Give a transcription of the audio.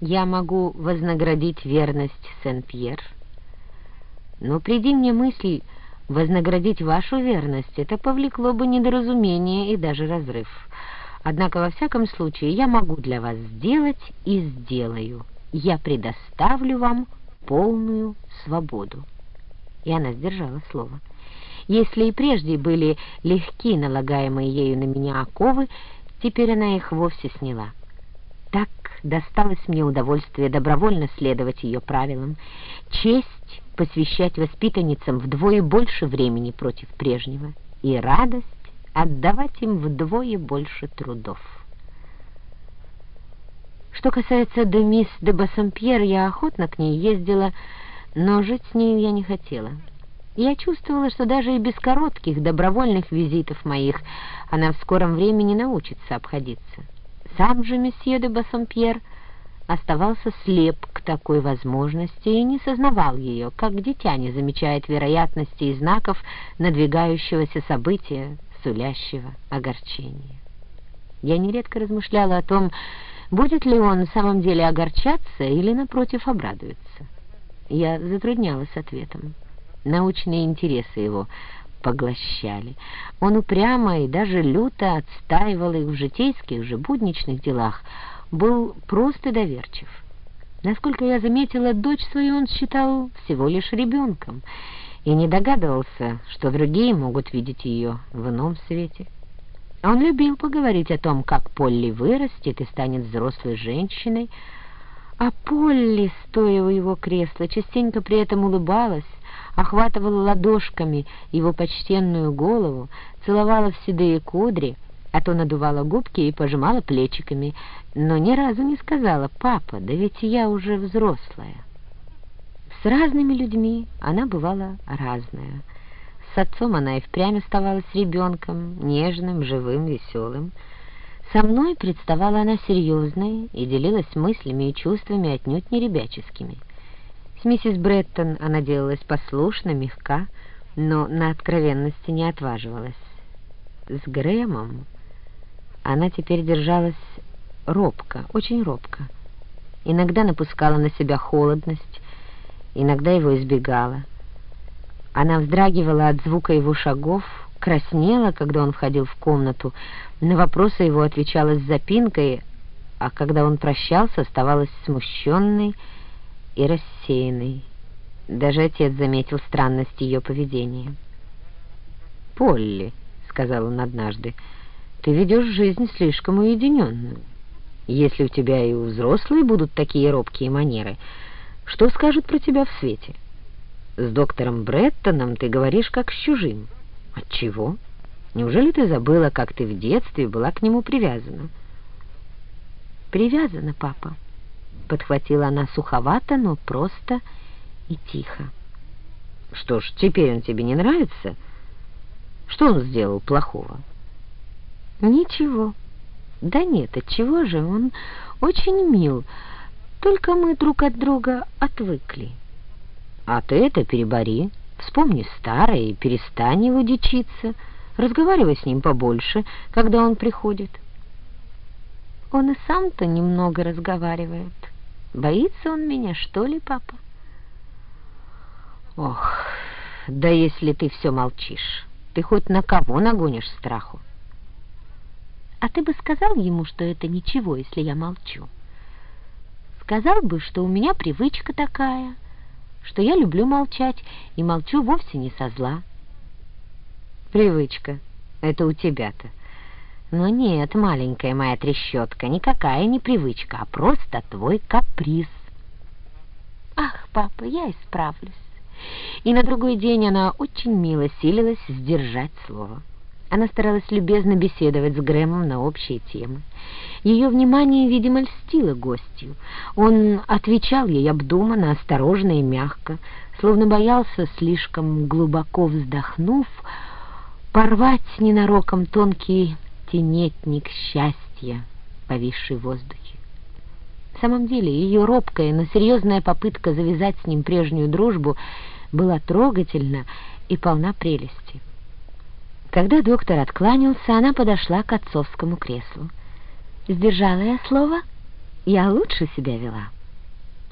я могу вознаградить верность Сен-Пьер. Но приди мне мысль вознаградить вашу верность, это повлекло бы недоразумение и даже разрыв. Однако, во всяком случае, я могу для вас сделать и сделаю. Я предоставлю вам полную свободу. И она сдержала слово. Если и прежде были легки налагаемые ею на меня оковы, теперь она их вовсе сняла. Так досталось мне удовольствие добровольно следовать ее правилам, честь посвящать воспитанницам вдвое больше времени против прежнего и радость отдавать им вдвое больше трудов. Что касается де мисс де Бассампьер, я охотно к ней ездила, но жить с ней я не хотела. Я чувствовала, что даже и без коротких добровольных визитов моих она в скором времени научится обходиться. Сам же месье де Бассампьер оставался слеп к такой возможности и не сознавал ее, как дитя не замечает вероятности и знаков надвигающегося события, сулящего огорчения. Я нередко размышляла о том, будет ли он в самом деле огорчаться или, напротив, обрадуется. Я затруднялась ответом. Научные интересы его поглощали. Он упрямо и даже люто отстаивал их в житейских же будничных делах, был просто доверчив. Насколько я заметила, дочь свою он считал всего лишь ребенком и не догадывался, что другие могут видеть ее в ином свете. Он любил поговорить о том, как Полли вырастет и станет взрослой женщиной, а Полли, стоя у его кресла, частенько при этом улыбалась, охватывала ладошками его почтенную голову, целовала в седые кудри, а то надувала губки и пожимала плечиками, но ни разу не сказала «Папа, да ведь я уже взрослая». С разными людьми она бывала разная. С отцом она и впрямь оставалась ребенком, нежным, живым, веселым. Со мной представала она серьезной и делилась мыслями и чувствами отнюдь не ребяческими. С миссис Бреттон она делалась послушна, мягка, но на откровенности не отваживалась. С Грэмом она теперь держалась робко, очень робко. Иногда напускала на себя холодность, иногда его избегала. Она вздрагивала от звука его шагов, краснела, когда он входил в комнату, на вопросы его отвечала с запинкой, а когда он прощался, оставалась смущенной, и рассеянной. Даже отец заметил странность ее поведения. «Полли», — сказал он однажды, — «ты ведешь жизнь слишком уединенную. Если у тебя и у взрослые будут такие робкие манеры, что скажут про тебя в свете? С доктором Бреттоном ты говоришь как с чужим. Отчего? Неужели ты забыла, как ты в детстве была к нему привязана?» «Привязана, папа», подхватила она суховато, но просто и тихо. «Что ж, теперь он тебе не нравится? Что он сделал плохого?» «Ничего. Да нет, отчего же, он очень мил, только мы друг от друга отвыкли». «А ты это перебори, вспомни старое и перестань его дичиться, разговаривай с ним побольше, когда он приходит». Он и сам-то немного разговаривает. Боится он меня, что ли, папа? Ох, да если ты все молчишь, ты хоть на кого нагонишь страху? А ты бы сказал ему, что это ничего, если я молчу? Сказал бы, что у меня привычка такая, что я люблю молчать и молчу вовсе не со зла. Привычка, это у тебя-то. Но нет, маленькая моя трещотка, никакая не привычка, а просто твой каприз. Ах, папа, я исправлюсь. И на другой день она очень мило силилась сдержать слово. Она старалась любезно беседовать с Грэмом на общие темы. Ее внимание, видимо, льстило гостью. Он отвечал ей обдуманно, осторожно и мягко, словно боялся, слишком глубоко вздохнув, порвать ненароком тонкий тенетник счастья, повисший в воздухе. В самом деле, ее робкая, но серьезная попытка завязать с ним прежнюю дружбу была трогательна и полна прелести. Когда доктор откланялся, она подошла к отцовскому креслу. «Сдержала я слово?» я лучше себя вела.